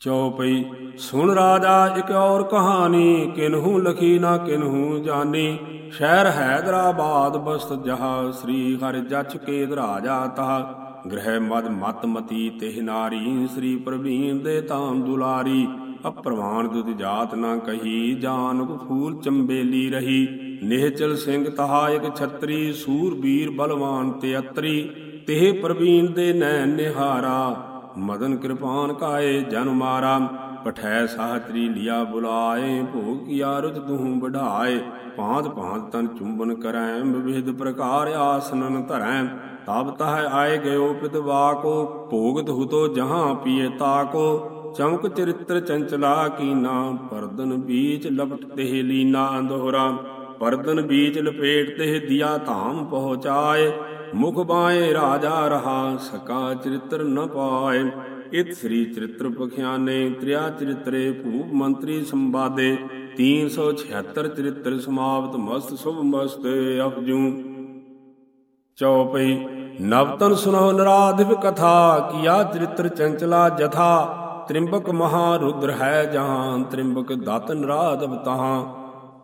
ਚਉਪਈ ਸੁਣ ਰਾਜਾ, ਇਕ ਔਰ ਕਹਾਣੀ, ਕਿਨਹੂ ਲਖੀ ਨਾ ਕਿਨਹੂ ਜਾਣੀ ਸ਼ਹਿਰ ਹੈਦਰਾਬਾਦ ਬਸਤ ਜਹਾ, ਸ੍ਰੀ ਹਰਿ ਜਛ ਕੇ ਰਾਜਾ ਤਹ। ਗ੍ਰਹਿ ਮਦ ਮਤ ਮਤੀ ਤਿਹ ਨਾਰੀ, ਸ੍ਰੀ ਪ੍ਰਵੀਨ ਦੇ ਤਾਮ ਦੁਲਾਰੀ। ਅਪਰਵਾਨ ਦੁਤ ਜਾਤ ਨਾ ਕਹੀ ਜਾਨਕ ਫੂਲ ਚੰਬੇਲੀ ਰਹੀ। ਨਿਹਚਲ ਸਿੰਘ ਤਹਾ ਇਕ ਛਤਰੀ, ਸੂਰਬੀਰ ਬਲਵਾਨ ਤੇ ਅਤਰੀ। ਤੇ ਪ੍ਰਵੀਨ ਦੇ ਨੈਣ ਨਿਹਾਰਾ ਮਦਨ ਕਿਰਪਾਨ ਕਾਏ ਜਨ ਮਾਰਾ, ਪਠੈ ਸਾਹਤਰੀ ਲਿਆ ਬੁਲਾਏ, ਭੋਗ ਕੀਆ ਰੁਤ ਤੂੰ ਬਢਾਏ ਭਾਂਤ ਭਾਂਤ ਤਨ ਚੁੰਬਨ ਕਰੈ, ਵਿਵਿਧ ਪ੍ਰਕਾਰ ਆਸਨਨ ਧਰੈ। ਤਬ ਤਹ ਆਏ ਗਇਓ ਪਿਤਵਾ ਕੋ ਭੋਗਤ ਹੁਤੋ ਜਹਾਂ ਪੀਏ ਤਾ ਕੋ ਚਮਕ ਚਰਿਤ੍ਰ ਚੰਚਲਾ ਕੀਨਾ ਪਰਦਨ ਬੀਚ ਲਪਟ ਤੇ ਲੀਨਾ ਅੰਧੋਰਾ। ਪਰਦਨ ਬੀਚ ਲਪੇਟ ਤੇ ਦਿਆ ਧਾਮ ਪਹੁੰਚਾਏ। ਮੁਖ ਬਾਏ ਰਾਜਾ ਰਹਾ, ਸਕਾ ਚਰਿਤ੍ਰ ਨ ਪਾਏ। ਇਤ ਸ੍ਰੀ ਚਰਿਤ੍ਰ ਪਖਿਆਨੇ, ਤ੍ਰਿਆ ਚਰਿਤਰੇ ਭੂਪ ਮੰਤਰੀ ਸੰਵਾਦੇ। 376 ਚਰਿਤ੍ਰ ਸਮਾਪਤ, ਮਸਤ ਸੁਭ ਮਸਤ ਅਪਜੂ ਚਉਪਈ, ਨਵਤਨ ਸੁਨੋ ਨਰਾਧਿਵ ਕਥਾ, ਕੀਆ ਚਰਿਤ੍ਰ ਚੰਚਲਾ ਜਥਾ। ਤ੍ਰਿੰਬਕ ਮਹਾ ਰੁਦਰ ਹੈ ਜਹਾਂ ਤ੍ਰਿੰਬਕ ਦਤ ਨਰਾਧਵ ਤਹਾਂ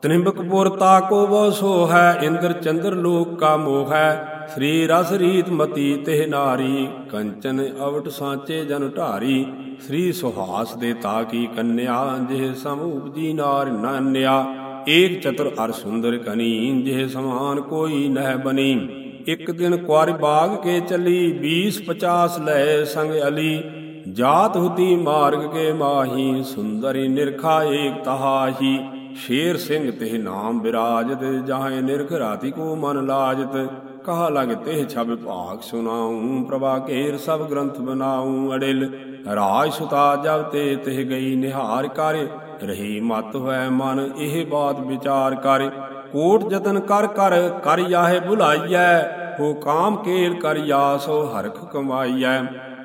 ਤ੍ਰਿੰਬਕਪੁਰ ਤਾਕੋ ਵੋ ਸੋ ਹੈ, ਇੰਦਰ ਚੰਦਰ ਲੋਕ ਕਾ ਮੋਹੈ ਸ੍ਰੀ ਰਸ ਰੀਤ ਮਤੀ ਤਿਹ ਨਾਰੀ, ਕੰਚਨ ਅਵਟ ਸਾਚੇ ਜਨ ਢਾਰੀ। ਸ੍ਰੀ ਸੁਹਾਸ ਦੇ ਤਾਕੀ ਕੰਨਿਆ, ਜਿਹ ਸਮ ਉਪਜੀ ਨਾਰ ਨਾਨਿਆ। ਏਕ ਚਤੁਰ ਅਰ ਸੁੰਦਰ ਕਨੀ, ਜਿਹ ਸਮਾਨ ਕੋਈ ਨਹਿ ਬਨੀ। ਇੱਕ ਦਿਨ ਕੁਾਰ ਬਾਗ ਕੇ ਚਲੀ 20 50 ਲੈ ਸੰਗ ਅਲੀ। ਜਾਤ ਹੁਤੀ ਮਾਰਗ ਕੇ ਮਾਹੀ, ਸੁੰਦਰੀ ਨਿਰਖਾ ਏਕ ਤਹਾਹੀ ਸ਼ੇਰ ਸਿੰਘ ਤੇ ਨਾਮ ਬਿਰਾਜਤ, ਜਾਹੇ ਨਿਰਖ ਕੋ ਮਨ ਲਾਜਤ। ਕਹਾ ਲਗ ਤਿਹ ਛਬ ਭਾਗ ਸੁਨਾਉ ਪ੍ਰਭਾ ਕੇਰ ਸਭ ਗ੍ਰੰਥ ਬਨਾਉ ਅੜਿਲ। ਰਾਜ ਸੁਤਾ ਜਬ ਤੇ ਤਿਹ ਗਈ ਨਿਹਾਰ ਕਰ। ਰਹੀ ਮਤ ਹੋਇ ਮਨ, ਇਹ ਬਾਤ ਵਿਚਾਰ ਕਰ। ਕੋਟ ਜਤਨ ਕਰ ਕਰ ਕਰ ਯਾਹੇ ਭੁਲਾਈਐ। ਹੋ ਕਾਮ ਕੇਲ ਕਰ ਯਾਸੋ ਹਰਖ ਕਮਾਈਐ।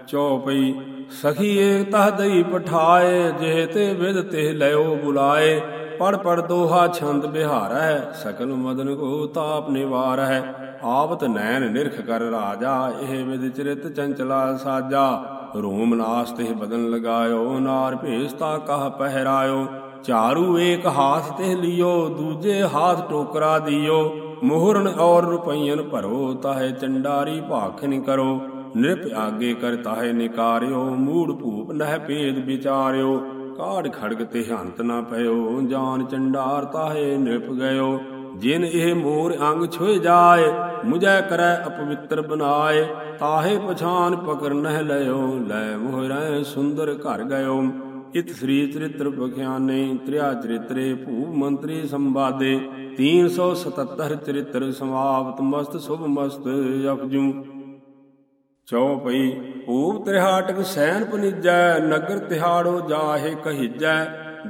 ਚਉਪਈ ਸਖੀ ਏਕ ਤਹ ਦਈ ਪਠਾਏ ਜੇ ਤੇ ਵਿਦ ਤੇ ਲਿਓ ਬੁਲਾਏ। ਪੜ ਪੜ ਦੋਹਾ ਛੰਦ ਬਿਹਾਰੈ, ਸਕਲ ਮਦਨ ਕੋ ਤਾਪ ਨਿਵਾਰ। ਹੈ ਆਵਤ ਨੈਣ ਨਿਰਖ ਕਰ ਰਾਜਾ, ਇਹ ਵਿਦ ਚਰਿਤ ਚੰਚਲਾ ਸਾਜਾ। ਰੂਮ ਨਾਸ ਤੇ ਬਦਨ ਲਗਾਇਓ, ਨਾਰ ਭੇਸਤਾ ਕਹ ਪਹਿਰਾਇਓ। ਚਾਰੂ ਏਕ ਹਾਥ ਤੇ ਲਿਓ, ਦੂਜੇ ਹਾਥ ਟੋਕਰਾ ਦਿਓ। ਮੋਹਰਨ ਔਰ ਰੁਪਈਨ ਭਰੋ, ਤਾਹੇ ਚੰਡਾਰੀ ਭਾਖਨ ਕਰੋ। ਨਿਰਪ ਆਗੇ ਕਰ ਤਾਹੇ ਨਿਕਾਰਿਓ, ਮੂੜ ਭੂਪ ਨਹਿ ਭੇਦ ਵਿਚਾਰਿਓ। ਕਾੜ ਖੜਗ ਤੇ ਹੰਤ ਨਾ ਪਇਓ, ਜਾਨ ਚੰਡਾਰ ਤਾਹੇ ਨਿਰਪ ਗਇਓ। ਜਿਨ ਇਹ ਮੋਰ ਅੰਗ ਛੋਏ ਜਾਏ, ਮੁਝੈ ਕਰੈ ਅਪਵਿੱਤਰ ਬਨਾਏ। ਤਾਹੇ ਪਛਾਨ ਪਕਰ ਨਹਿ ਲਿਓ ਲੈ ਮੋਹਰੈ ਸੁੰਦਰ ਘਰ ਗਇਓ। ਇਤ ਸ੍ਰੀ ਚਰਿਤ੍ਰ ਬਖਿਆਨੇ ਤ੍ਰਿਆ ਚਰਿਤਰੇ ਭੂਪ ਮੰਤਰੀ ਸੰਵਾਦੇ। 377 ਚਰਿਤ੍ਰ ਸਮਾਪਤ, ਮਸਤ ਸੁਭ ਮਸਤ ਅਪਜੂ ਚਉਪਈ ਭੂਪ ਤ੍ਰਿਹਾਟਕ ਸੈਨ ਪਨਿਜੈ, ਨਗਰ ਤਿਹਾੜੋ ਜਾਹੇ ਕਹੀਜੈ,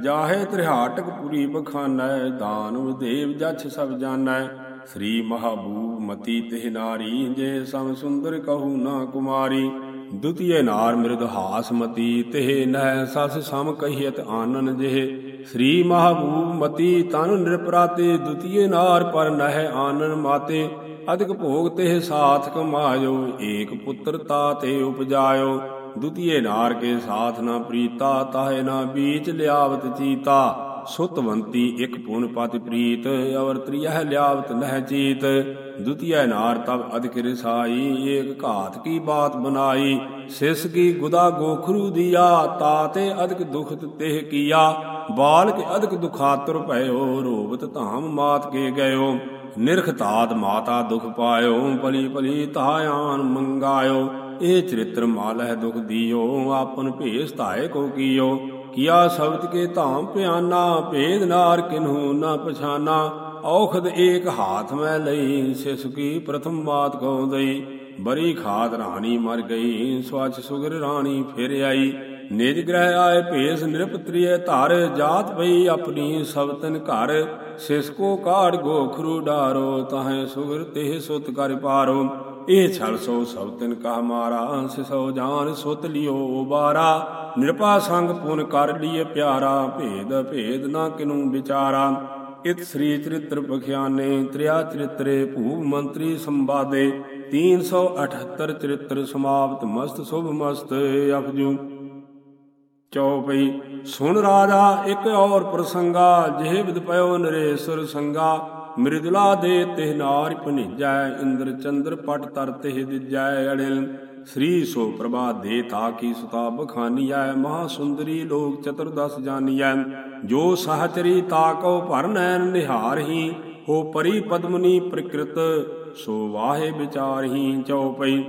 ਜਾਹੇ ਤ੍ਰਿਹਾਟਕ ਪੁਰੀ ਬਖਾਨੈ ਦਾਨਵ ਦੇਵ ਜਛ ਸਭ ਜਾਣੈ, ਸ੍ਰੀ ਮਹਾਬੂਬ ਮਤੀ ਤਿਹ ਨਾਰੀ, ਜੇ ਸਮ ਸੁੰਦਰ ਕਹੂ ਨਾ ਕੁਮਾਰੀ, ਦੁਤੀਏ ਨਾਰ ਮਿਰਦ ਹਾਸ ਮਤੀ, ਤਿਹ ਨਹਿ ਸਸ ਸਮ ਕਹੀਤ ਆਨਨ ਜਿਹ, ਸ੍ਰੀ ਮਹਾਬੂਬ ਮਤੀ ਤਨ ਨਿਰਪਰਾਤੇ, ਦੁਤੀਏ ਨਾਰ ਪਰ ਨਹਿ ਆਨਨ ਮਾਤੇ ਅਧਿਕ ਭੋਗ ਤੇ ਸਾਥ ਕਮਾਇਓ ਏਕ ਪੁੱਤਰ ਤਾ ਤੇ ਉਪਜਾਇਓ। ਦੁਤੀਏ ਨਾਰ ਕੇ ਸਾਥ ਨਾ ਪ੍ਰੀਤਾ, ਤਾਹੇ ਨਾ ਬੀਚ ਲਿਆਵਤ ਚੀਤਾ। ਸੁਤਵੰਤੀ ਇਕ ਪੁਨ ਪਤਿ ਪ੍ਰੀਤ, ਅਵਰ ਤ੍ਰਿਯਹ ਲਿਆਵਤ ਨਹਿ ਚੀਤ। ਦੁਤੀਏ ਨਾਰ ਤਬ ਅਧਿਕ ਰਸਾਈ, ਏਕ ਘਾਤ ਕੀ ਬਾਤ ਬਨਾਈ। ਸਿਸ ਕੀ ਗੁਦਾ ਗੋਖਰੂ ਦਿਆ ਤਾਤੇ ਅਧਿਕ ਦੁਖਤ ਤਿਹ ਕੀਆ। ਬਾਲ ਕੇ ਅਧਿਕ ਦੁਖਾਤਰ ਭਇਓ, ਰੋਵਤ ਧਾਮ ਮਾਤ ਕੇ ਗਇਓ। ਨਿਰਖ ਤਾਤ ਮਾਤਾ ਦੁਖ ਪਾਇਓ, ਭਲੀ ਭਲੀ ਤਾਇਆਨ ਮੰਗਾਇਓ। ਇਹ ਚਰਿਤ੍ਰ ਮਾਲਹਿ ਦੁਖ ਦਿਓ, ਆਪਨ ਭੇਸ ਧਾਏ ਕੋ ਕੀਓ। ਕੀਆ ਸ਼ਬਦ ਕੇ ਧਾਮ ਪਿਆਨਾ ਭੇਦ ਨਾਰ ਕਿਨਹੂ ਨਾ ਪਛਾਨਾ। ਔਖਦ ਏਕ ਹਾਥ ਮੈਂ ਲਈ, ਸਿਸ ਕੀ ਪ੍ਰਥਮ ਬਾਤ ਕੋ ਦਈ। ਬਰੀ ਖਾਤ ਰਾਣੀ ਮਰ ਗਈ ਸਵਚ ਸੁਗਰ ਰਾਣੀ ਫਿਰ ਆਈ। ਨਿਜ ਗ੍ਰਹਿ ਆਏ ਭੇਸ ਨਿਰਪਤਰੀਏ ਧਰ, ਜਾਤ ਪਈ ਆਪਣੀ ਸਬਤਨ ਘਰ। ਸਿਸ ਕਾੜ ਗੋਖਰੂ ਡਾਰੋ, ਤਾਹੇ ਸੁਗਰ ਤੇ ਸੁਤ ਕਰ ਪਾਰੋ। ਇਹ ਛਲ ਸੋ ਸਬਤਨ ਕਾ ਮਾਰਾ, ਸਿਸੋ ਜਾਨ ਸੁਤ ਲਿਓ ਬਾਰਾ। ਨਿਰਪਾ ਸੰਗ ਪੁਨ ਕਰ ਲਿਏ ਪਿਆਰਾ, ਭੇਦ ਭੇਦ ਨਾ ਕਿਨੂ ਵਿਚਾਰਾ। ਇਤ ਸ੍ਰੀ ਚਰਿਤ੍ਰ ਪਖਿਆਨੇ, ਤ੍ਰਿਆ ਚਰਿਤਰੇ ਭੂਪ ਮੰਤਰੀ ਸੰਵਾਦੇ। 378 ਚਰਿਤ੍ਰ ਸਮਾਪਤ ਮਸਤ ਸੁਭ ਮਸਤ ਅਪਜੂ ਚਉਪਈ ਸੁਣ ਰਾਜਾ ਇੱਕ ਔਰ ਪ੍ਰਸੰਗਾ, ਜਿਹੇ ਵਿਦ ਪਇਓ ਨਰੇਸ਼ਰ ਸੰਗਾ। ਮ੍ਰਿਦੁਲਾ ਦੇ ਤਿਹ ਨਾਰ ਭਨਿਜੈ ਇੰਦਰ ਚੰਦਰ ਪਟ ਤਰ ਤਿਹ ਦਿਜੈ ਅੜਿਲ। ਸ੍ਰੀ ਸੋ ਪ੍ਰਭਾ ਦੇ ਤਾ ਕੀ ਸੁਤਾ ਬਖਾਨੀਐ ਮਹਾ ਸੁੰਦਰੀ ਲੋਕ ਚਤੁਰਦਸ ਜਾਨੀਐ। ਜੋ ਸਹਚਰੀ ਤਾਕੋ ਕੋ ਭਰ ਨੈਣ ਨਿਹਾਰਹੀ ਹੋ ਪਰੀ ਪਦਮਨੀ ਪ੍ਰਕਿਰਤ, ਸੋ ਵਾਹੇ ਵਿਚਾਰਹੀ ਚਉਪਈ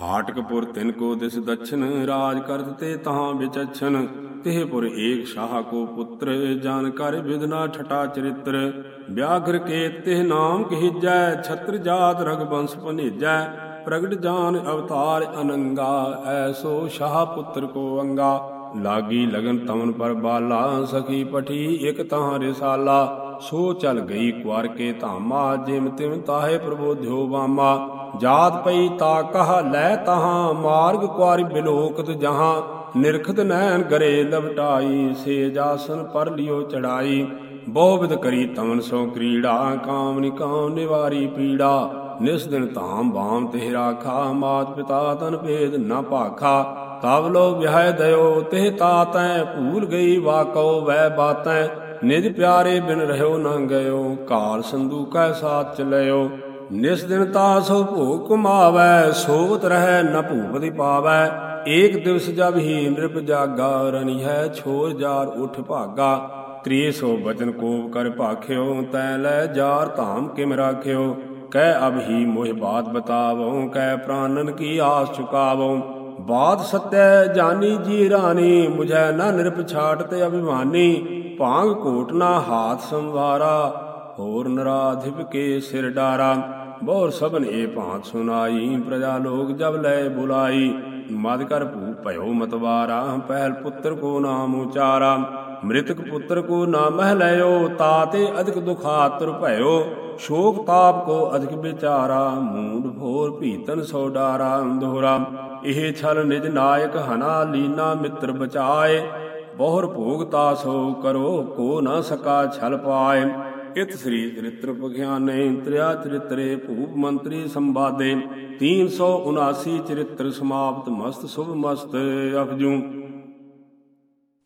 ਹਾਟਕਪੁਰ ਤਿਨ ਕੋ ਦਿਸ ਦਛਨ, ਰਾਜ ਕਰਤ ਤੇ ਤਹਾਂ ਵਿਚਛਨ। ਤਿਹ ਪੁਰ ਏਕ ਸ਼ਾਹ ਕੋ ਪੁੱਤਰ ਜਾਨ ਕਰ ਵਿਦਨਾ ਠਟਾ ਚਰਿਤ੍ਰ। ਵਿਆਘਰ ਕੇ ਤਿਹ ਨਾਮ ਕਹੀਜੈ, ਛਤਰ ਜਾਤ ਰਗਬੰਸ ਭਨੇਜੈ। ਪ੍ਰਗਟ ਜਾਨ ਅਵਤਾਰ ਅਨੰਗਾ ਐਸੋ ਸ਼ਾਹ ਪੁੱਤਰ ਕੋ ਅੰਗਾ। ਲਾਗੀ ਲਗਨ ਤਮਨ ਪਰ ਬਾਲਾ, ਸਖੀ ਪਠੀ ਇਕ ਤਾਂ ਰਿਸਾਲਾ। ਸੋ ਚਲ ਗਈ ਕੁਾਰ ਕੇ ਧਾਮਾ, ਜਿਮ ਤਿਮ ਤਾਹੇ ਪ੍ਰਬੋਧਿਓ ਬਾਮਾ ਜਾਤ ਪਈ ਤਾ ਕਹ ਲੈ ਤਹਾਂ, ਮਾਰਗ ਕੁਾਰੀ ਬਿਲੋਕਤ ਜਹਾਂ। ਨਿਰਖਤ ਨੈਣ ਗਰੇ ਲਵਟਾਈ ਸੇ ਜਾਸਨ ਪਰ ਲਿਓ ਚੜਾਈ। ਬਹੁ ਵਿਦ ਕਰੀ ਤਮਨ ਸੋ ਕ੍ਰੀੜਾ, ਕਾਮ ਨਿਕਾਮ ਨਿਵਾਰੀ ਪੀੜਾ। ਨਿਸ ਦਿਨ ਧਾਮ ਬਾਮ ਤੇ ਰਾਖਾ ਮਾਤ ਪਿਤਾ ਤਨ ਭੇਦ ਨ ਭਾਖਾ। ਤਬ ਲੋ ਵਿਹਾਇ ਦਇਓ ਤੇ ਤਾਤੈ ਭੂਲ ਗਈ ਵਾਕੋ ਵੈ ਬਾਤੈ। ਨਿਜ ਪਿਆਰੇ ਬਿਨ ਰਹਿਓ ਨਾ ਗਇਓ, ਕਾਲ ਸੰਦੂ ਕੈ ਸਾਥ ਚਲਿਓ ਨਿਸ ਦਿਨ ਤਾ ਸੋ ਭੋਗ ਕੁਮਾਵੈ ਸੋਵਤ ਰਹਿ ਨ ਭੂਪਤੀ ਪਾਵੈ। ਏਕ ਦਿਵਸ ਜਬ ਹੀ ਨ੍ਰਿਪ ਜਾਗਾ, ਰਣੀ ਛੋਰ ਜਾਰ ਉਠ ਭਾਗਾ। ਤ੍ਰੀ ਸੋ ਬਚਨ ਕੋਪ ਕਰ ਭਾਖਿਓ, ਤੈ ਲੈ ਜਾਰ ਧਾਮ ਕਿਮ ਰਾਖਿਓ। ਕਹਿ ਅਬ ਹੀ ਮੋਹਿ ਬਾਤ ਬਤਾਵਉ, ਕਹਿ ਪ੍ਰਾਨਨ ਕੀ ਆਸ ਚੁਕਾਵਉ। ਬਾਤ ਸਤੈ ਜਾਨੀ ਜੀ ਰਾਣੀ, ਮੁਝੈ ਨਾ ਨਿਰਪ ਛਾਟ ਤੇ ਅਭਿਮਾਨੀ। ਭਾਂਗ ਕੋਟਨਾ ਹਾਥ ਸੰਵਾਰਾ, ਹੋਰ ਨਰਾਧਿਪ ਕੇ ਸਿਰ ਡਾਰਾ। ਬਹੁਰ ਸਭਨ ਏ ਭਾਂਤ ਸੁਨਾਈ ਪ੍ਰਜਾ ਲੋਕ ਜਬ ਲੈ ਬੁਲਾਈ। ਮਦ ਕਰ ਭੂ ਭਇਓ ਮਤਵਾਰਾ ਪਹਿਲ ਪੁੱਤਰ ਕੋ ਨਾਮ ਉਚਾਰਾ। ਮ੍ਰਿਤਕ ਪੁੱਤਰ ਕੋ ਨਾਮ ਲਿਓ ਤਾਤੇ ਅਧਿਕ ਦੁਖਾਤੁਰ ਭਇਓ। ਸ਼ੋਕ ਤਾਪ ਕੋ ਅਧਿਕ ਵਿਚਾਰਾ, ਮੂਡ ਭੋਰ ਭੀਤਨ ਸੋ ਡਾਰਾ ਦੋਹਰਾ ਇਹ ਛਲ ਨਿਜ ਨਾਇਕ ਹਨਾ, ਲੀਨਾ ਮਿੱਤਰ ਬਚਾਏ। ਬਹੁਰ ਭੋਗਤਾ ਸੋ ਕਰੋ, ਕੋ ਨਾ ਸਕਾ ਛਲ ਪਾਏ। ਇਤ ਸ੍ਰੀ ਚਰਿਤ੍ਰ ਪਖਿਆਨੇ ਤ੍ਰਿਆ ਚਰਿਤਰੇ ਭੂਪ ਮੰਤਰੀ ਸੰਵਾਦੇ। 379 ਚਰਿਤ੍ਰ ਸਮਾਪਤ, ਮਸਤ, ਸੁਭ ਮਸਤ ਅਫਜੂ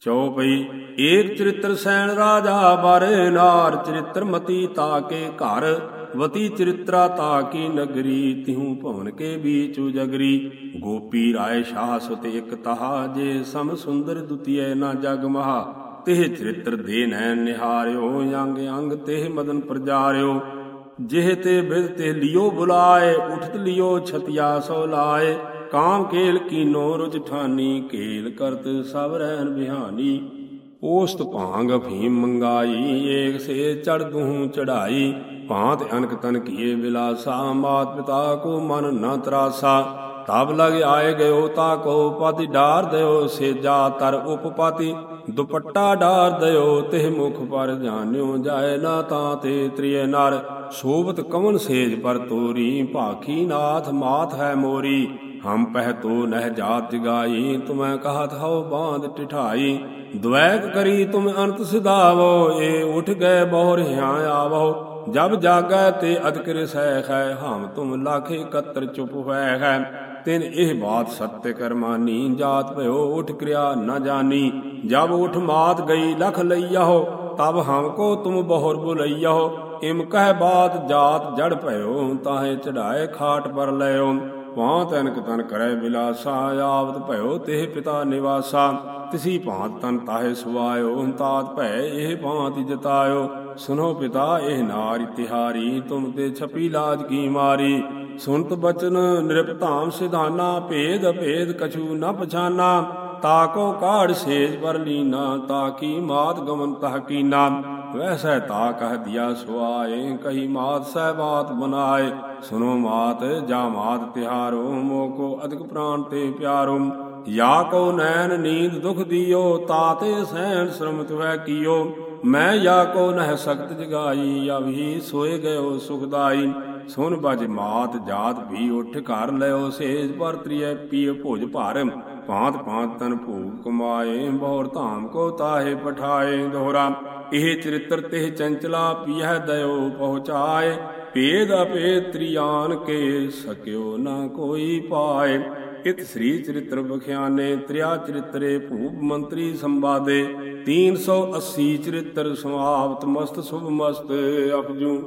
ਚਉਪਈ, ਏਕ ਚਰਿਤ੍ਰ ਸੈਣ ਰਾਜਾ, ਬਾਰੇ ਨਾਰ ਚਰਿਤ੍ਰ ਮਤੀ ਤਾਕੇ ਘਰ, ਵਤੀ ਚਰਿਤਰਾ ਤਾਕੀ ਨਗਰੀ, ਤਿਹੂ ਭਵਨ ਕੇ ਬੀਚ ਜਗਰੀ ਗੋਪੀ ਰਾਏ ਸ਼ਾਹ ਸੁਤ ਇਕ ਤਹਾ, ਜੇ ਸਮ ਸੁੰਦਰ ਦੁਤੀਏ ਨਾ ਜਗ ਮਹਾ। ਤਿਹ ਚਰਿਤ੍ਰ ਦੇ ਨੈਣ ਨਿਹਾਰਿਓ, ਅੰਗ ਅੰਗ ਤਿਹ ਮਦਨ ਪ੍ਰਜਾਰਿਓ। ਜਿਹ ਤੇ ਬਿਦ ਤੇ ਲਿਓ ਬੁਲਾਏ, ਉਠਤ ਲਿਓ ਛਤਿਆ ਸੋ ਲਾਏ। ਕਾਮ ਕੇਲ ਕੀਨੋ ਰੁਜ ਠਾਨੀ, ਕੇਲ ਕਰਤ ਸਭ ਰਹਿਨ ਬਿਹਾਨੀ। ਪੋਸਤ ਭਾਂਗ ਭੀਮ ਮੰਗਾਈ, ਏਕ ਸੇ ਚੜ ਦੂਹ ਚੜਾਈ ਭਾਂਤ ਅਨਕ ਤਨ ਕੀਏ ਵਿਲਾਸਾ ਮਾਤ ਪਿਤਾ ਕੋ ਮਨ ਨਾ ਤਰਾਸਾ। ਤਬ ਲਗ ਆਏ ਗਇਓ, ਤਾ ਕੋ ਪਤੀ ਡਾਰ ਦਿਓ ਸੇਜਾ ਤਰ ਉਪਪਾਤੀ। ਦੁਪੱਟਾ ਡਾਰ ਦਿਓ, ਤਿਹ ਮੁਖ ਪਰ ਜਾਣਿਓ, ਜਾਏ ਨਾ ਤਾਂ ਤੇ ਤ੍ਰਿਏ ਨਰ। ਸੋਬਤ ਕਵਨ ਸੇਜ ਪਰ ਤੋਰੀ, ਭਾਖੀ ਨਾਥ ਮਾਤ ਹੈ ਮੋਰੀ। ਹਮ ਪਹਿ ਤੋ ਨਹਿ ਜਾਤ ਜਗਾਈ, ਤੁਮੈ ਕਹਤ ਹਉ ਬਾਂਧ ਟਿਠਾਈ। ਦੁਐਕ ਕਰੀ ਤੁਮ ਅੰਤ ਸਿਧਾਵੋ, ਏ ਉਠ ਗਏ ਬਹੁਰ ਹਿਆ ਆਵੋ। ਜਬ ਜਾਗੈ ਤੇ ਅਦਕਰ ਸਹਿ ਹੈ ਹਮ ਤੁਮ ਲਾਖੇ ਕਤਰ ਚੁਪ ਹੋਇ ਹੈ ਤਿਨ ਇਹ ਬਾਤ ਸਤਿ ਕਰਮਾਨੀ ਜਾਤ ਭਇਓ ਉਠ ਕਰਿਆ ਨਾ ਜਾਣੀ ਜਬ ਉਠ ਮਾਤ ਗਈ, ਲਖ ਲਈਆਹੋ, ਤਬ ਹਮ ਕੋ ਤੁਮ ਬਹੁਰ ਬੁਲਈਆਹੋ। ਇਮ ਕਹਿ ਬਾਤ, ਜਾਤ ਜੜ ਭਇਓ, ਤਾਹੇ ਚੜਾਏ ਖਾਟ ਪਰ ਲਿਓ ਪਾਂ ਤਨਕ ਤਨ ਕਰੈ ਬਿਲਾਸਾ, ਆਵਤ ਭਇਓ ਤੇ ਪਿਤਾ ਨਿਵਾਸਾ। ਤਿਸੀ ਭਾਂਤ ਤਨ ਤਾਹੇ ਸੁਆਇਓ, ਤਾਤ ਭੈ ਇਹ ਭਾਂਤ ਜਤਾਇਓ। ਸੁਨੋ ਪਿਤਾ, ਇਹ ਨਾਰ ਤਿਹਾਰੀ ਤੁਮ ਤੇ ਛਪੀ ਲਾਜ ਕੀ ਮਾਰੀ। ਸੁਨਤ ਬਚਨ ਨਿਰਪਧਾਮ ਸਿਧਾਨਾ, ਭੇਦ ਭੇਦ ਕਛੂ ਨ ਪਛਾਨਾ ਤਾਕੋ ਕਾੜ ਸੇਜ ਪਰ ਲੀਨਾ ਤਾਕੀ ਮਾਤ ਗਮਨ ਤਹ ਕੀਨਾ। ਵੈਸੈ ਤਾ ਕਹ ਦਿਆ ਸੁਆਏ, ਕਹੀ ਮਾਤ ਸਹਿ ਬਾਤ ਬਨਾਏ। ਸੁਨੋ ਮਾਤ, ਜਾ ਮਾਤ ਤਿਹਾਰੋ ਮੋਕੋ ਅਧਿਕ ਪ੍ਰਾਨ ਤੇ ਪਿਆਰੋ। ਯਾ ਕੋ ਨੈਣ ਨੀਂਦ ਦੁਖ ਦਿਓ ਤਾਤੇ ਸਹਿਣ ਸ਼ਰਮ ਤੁਵੈ ਕੀਓ। ਮੈਂ ਯਾ ਕੋ ਨਹਿ ਸਖਤ ਜਗਾਈ ਅਭੀ ਸੋਏ ਗਇਓ ਸੁਖਦਾਈ ਸੁਨ ਬਜ ਮਾਤ ਜਾਤ ਵੀ ਉਠ ਘਰ ਲਿਓ ਸੇਜ ਪਰ ਤ੍ਰਿਐ ਪੀਏ ਭੋਜ ਭਾਰ ਭਾਂਤ ਭਾਂਤ ਤਨ ਭੂਖ ਕਮਾਏ, ਬਹੁਰ ਧਾਮ ਕੋ ਤਾਹੇ ਪਠਾਏ ਦੋਹਰਾ। ਇਹ ਚਰਿਤ੍ਰ ਤੇ ਚੰਚਲਾ ਪੀਹਿ ਦਇਓ ਪਹੁੰਚਾਏ। ਭੇਦ ਅਪੇ ਤ੍ਰਿਆਨ ਕੇ ਸਕਿਓ ਨਾ ਕੋਈ ਪਾਏ। ਇਤ ਸ੍ਰੀ ਚਰਿਤ੍ਰ ਬਖਿਆਨੇ ਤ੍ਰਿਆ ਚਰਿਤਰੇ ਭੂਪ ਮੰਤਰੀ ਸੰਵਾਦੇ। 380 ਚਰਿਤ੍ਰ ਸਮਾਪਤ ਮਸਤ ਸੁਭ ਮਸਤ ਅਪਜੂ।